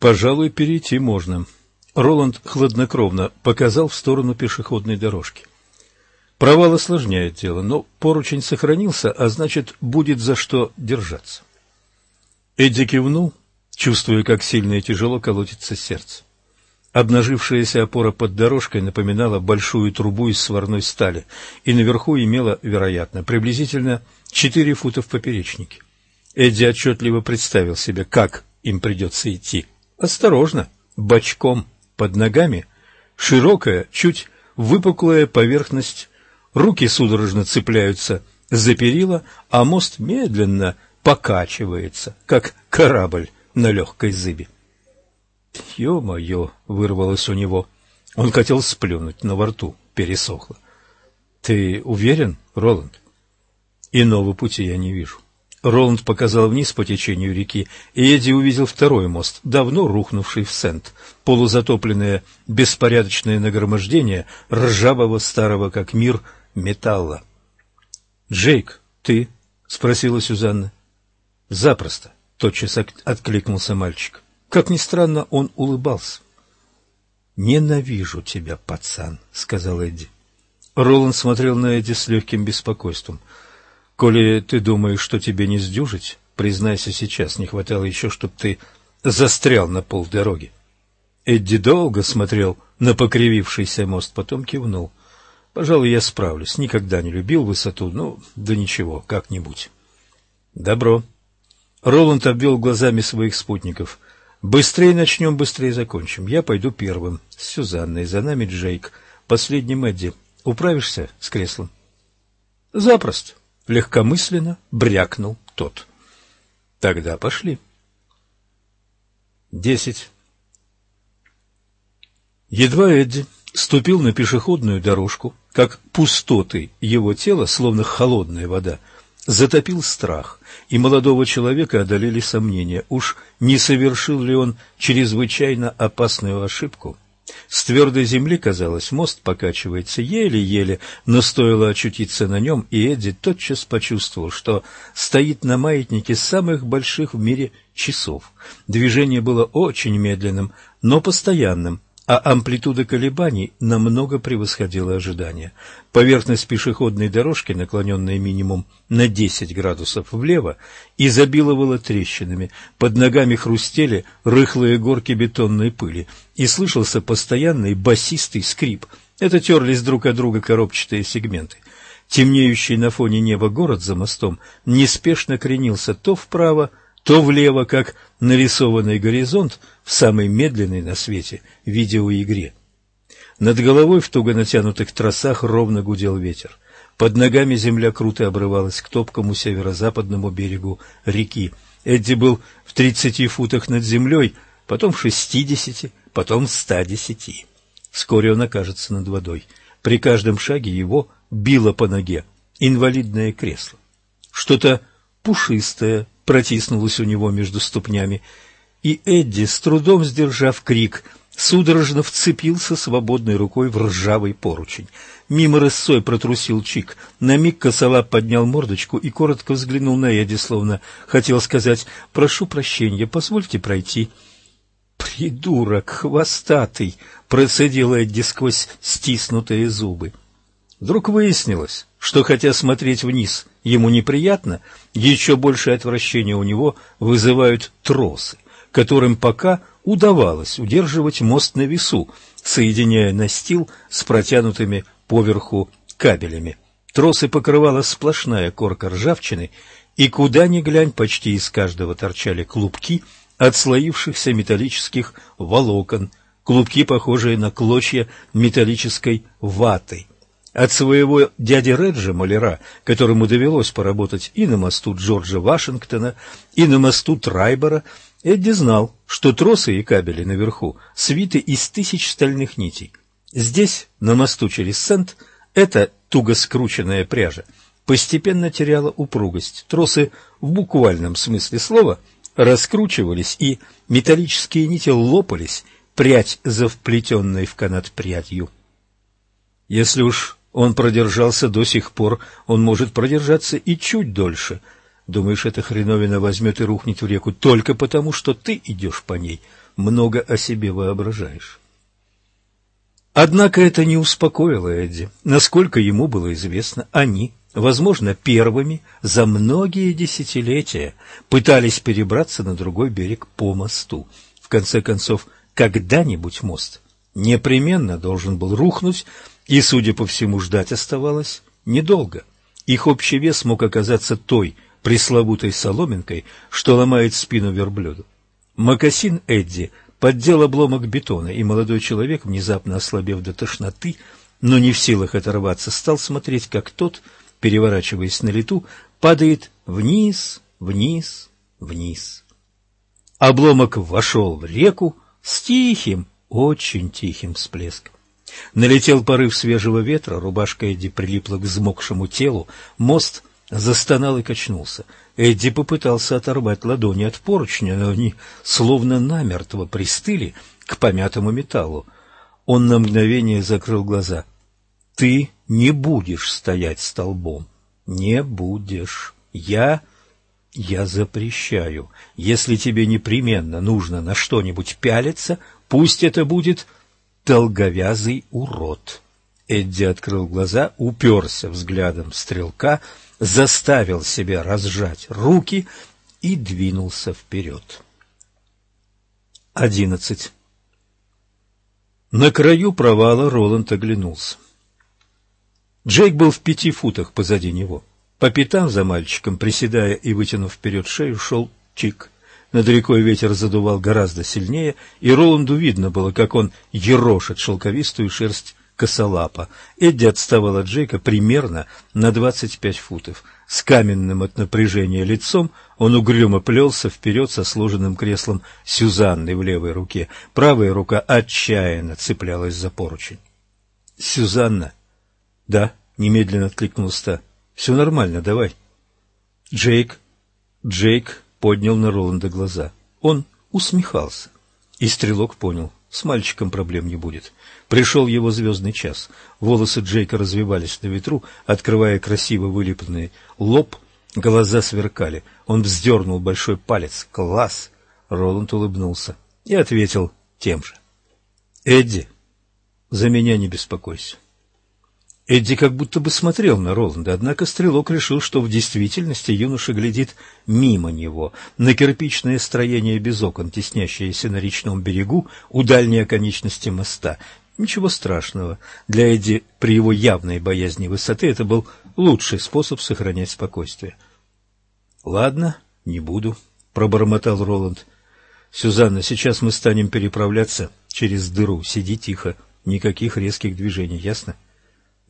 Пожалуй, перейти можно. Роланд хладнокровно показал в сторону пешеходной дорожки. Провал осложняет дело, но поручень сохранился, а значит, будет за что держаться. Эдди кивнул, чувствуя, как сильно и тяжело колотится сердце. Обнажившаяся опора под дорожкой напоминала большую трубу из сварной стали и наверху имела, вероятно, приблизительно четыре фута в поперечнике. Эдди отчетливо представил себе, как им придется идти. Осторожно, бочком, под ногами, широкая, чуть выпуклая поверхность, руки судорожно цепляются за перила, а мост медленно покачивается, как корабль на легкой зыбе. «Ё-моё!» — вырвалось у него. Он хотел сплюнуть, но во рту пересохло. «Ты уверен, Роланд?» «Иного пути я не вижу». Роланд показал вниз по течению реки, и Эдди увидел второй мост, давно рухнувший в сент, полузатопленное беспорядочное нагромождение ржавого старого как мир металла. «Джейк, ты?» — спросила Сюзанна. «Запросто», — тотчас откликнулся мальчик. Как ни странно, он улыбался. «Ненавижу тебя, пацан», — сказал Эдди. Роланд смотрел на Эдди с легким беспокойством. «Коли ты думаешь, что тебе не сдюжить, признайся сейчас, не хватало еще, чтобы ты застрял на полдороги». Эдди долго смотрел на покривившийся мост, потом кивнул. «Пожалуй, я справлюсь. Никогда не любил высоту, ну, да ничего, как-нибудь». «Добро». Роланд обвел глазами своих спутников — Быстрее начнем, быстрее закончим. Я пойду первым, с Сюзанной, за нами Джейк, последним Эдди. Управишься с креслом? Запросто, легкомысленно брякнул тот. Тогда пошли. Десять. Едва Эдди ступил на пешеходную дорожку, как пустоты его тела, словно холодная вода, затопил страх, и молодого человека одолели сомнения, уж не совершил ли он чрезвычайно опасную ошибку. С твердой земли, казалось, мост покачивается еле-еле, но стоило очутиться на нем, и Эдди тотчас почувствовал, что стоит на маятнике самых больших в мире часов. Движение было очень медленным, но постоянным, а амплитуда колебаний намного превосходила ожидания. Поверхность пешеходной дорожки, наклоненная минимум на 10 градусов влево, изобиловала трещинами, под ногами хрустели рыхлые горки бетонной пыли, и слышался постоянный басистый скрип. Это терлись друг от друга коробчатые сегменты. Темнеющий на фоне неба город за мостом неспешно кренился то вправо, то влево, как нарисованный горизонт в самой медленной на свете видеоигре. Над головой в туго натянутых тросах ровно гудел ветер. Под ногами земля круто обрывалась к топкому северо-западному берегу реки. Эдди был в тридцати футах над землей, потом в шестидесяти, потом в ста десяти. Вскоре он окажется над водой. При каждом шаге его било по ноге инвалидное кресло. Что-то пушистое, протиснулась у него между ступнями, и Эдди, с трудом сдержав крик, судорожно вцепился свободной рукой в ржавый поручень. Мимо рысой протрусил Чик. На миг косолап поднял мордочку и коротко взглянул на Эдди, словно хотел сказать «Прошу прощения, позвольте пройти». «Придурок хвостатый!» — процедил Эдди сквозь стиснутые зубы. Вдруг выяснилось, что хотя смотреть вниз ему неприятно, еще большее отвращение у него вызывают тросы, которым пока удавалось удерживать мост на весу, соединяя настил с протянутыми поверху кабелями. Тросы покрывала сплошная корка ржавчины, и куда ни глянь, почти из каждого торчали клубки отслоившихся металлических волокон, клубки, похожие на клочья металлической ваты. От своего дяди Реджа, маляра, которому довелось поработать и на мосту Джорджа Вашингтона, и на мосту Трайбера, Эдди знал, что тросы и кабели наверху свиты из тысяч стальных нитей. Здесь, на мосту через Сент, эта туго скрученная пряжа постепенно теряла упругость. Тросы в буквальном смысле слова раскручивались, и металлические нити лопались, прядь за вплетенной в канат прядью. Если уж он продержался до сих пор, он может продержаться и чуть дольше. Думаешь, эта хреновина возьмет и рухнет в реку только потому, что ты идешь по ней? много о себе воображаешь. Однако это не успокоило Эдди. Насколько ему было известно, они, возможно, первыми за многие десятилетия пытались перебраться на другой берег по мосту. В конце концов, когда-нибудь мост непременно должен был рухнуть, и, судя по всему, ждать оставалось недолго. Их общий вес мог оказаться той пресловутой соломинкой, что ломает спину верблюду. Макасин Эдди поддел обломок бетона, и молодой человек, внезапно ослабев до тошноты, но не в силах оторваться, стал смотреть, как тот, переворачиваясь на лету, падает вниз, вниз, вниз. Обломок вошел в реку с тихим, очень тихим всплеском. Налетел порыв свежего ветра, рубашка Эдди прилипла к взмокшему телу, мост застонал и качнулся. Эдди попытался оторвать ладони от поручня, но они словно намертво пристыли к помятому металлу. Он на мгновение закрыл глаза. «Ты не будешь стоять столбом. Не будешь. Я... я запрещаю. Если тебе непременно нужно на что-нибудь пялиться, пусть это будет долговязый урод». Эдди открыл глаза, уперся взглядом стрелка — заставил себя разжать руки и двинулся вперед. Одиннадцать. На краю провала Роланд оглянулся. Джейк был в пяти футах позади него. По пятам за мальчиком, приседая и вытянув вперед шею, шел Чик. Над рекой ветер задувал гораздо сильнее, и Роланду видно было, как он ерошит шелковистую шерсть косолапа. Эдди отставал от Джейка примерно на двадцать пять футов. С каменным от напряжения лицом он угрюмо плелся вперед со сложенным креслом Сюзанны в левой руке. Правая рука отчаянно цеплялась за поручень. «Сюзанна?» «Да», — немедленно откликнулся та. «Все нормально, давай». «Джейк?» Джейк поднял на Роланда глаза. Он усмехался. И стрелок понял, с мальчиком проблем не будет. Пришел его звездный час. Волосы Джейка развивались на ветру, открывая красиво вылепленный лоб. Глаза сверкали. Он вздернул большой палец. «Класс!» Роланд улыбнулся и ответил тем же. «Эдди, за меня не беспокойся». Эдди как будто бы смотрел на Роланда, однако стрелок решил, что в действительности юноша глядит мимо него, на кирпичное строение без окон, теснящееся на речном берегу у дальней оконечности моста, Ничего страшного. Для Эдди при его явной боязни высоты это был лучший способ сохранять спокойствие. — Ладно, не буду, — пробормотал Роланд. — Сюзанна, сейчас мы станем переправляться через дыру. Сиди тихо. Никаких резких движений, ясно? —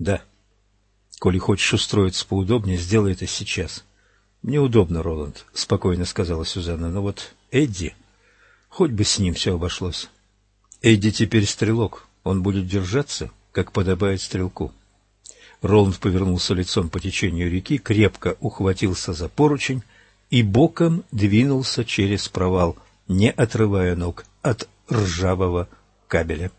Да. — Коли хочешь устроиться поудобнее, сделай это сейчас. — Мне удобно, Роланд, — спокойно сказала Сюзанна. — Но вот Эдди... Хоть бы с ним все обошлось. Эдди теперь стрелок, он будет держаться, как подобает стрелку. Роланд повернулся лицом по течению реки, крепко ухватился за поручень и боком двинулся через провал, не отрывая ног от ржавого кабеля.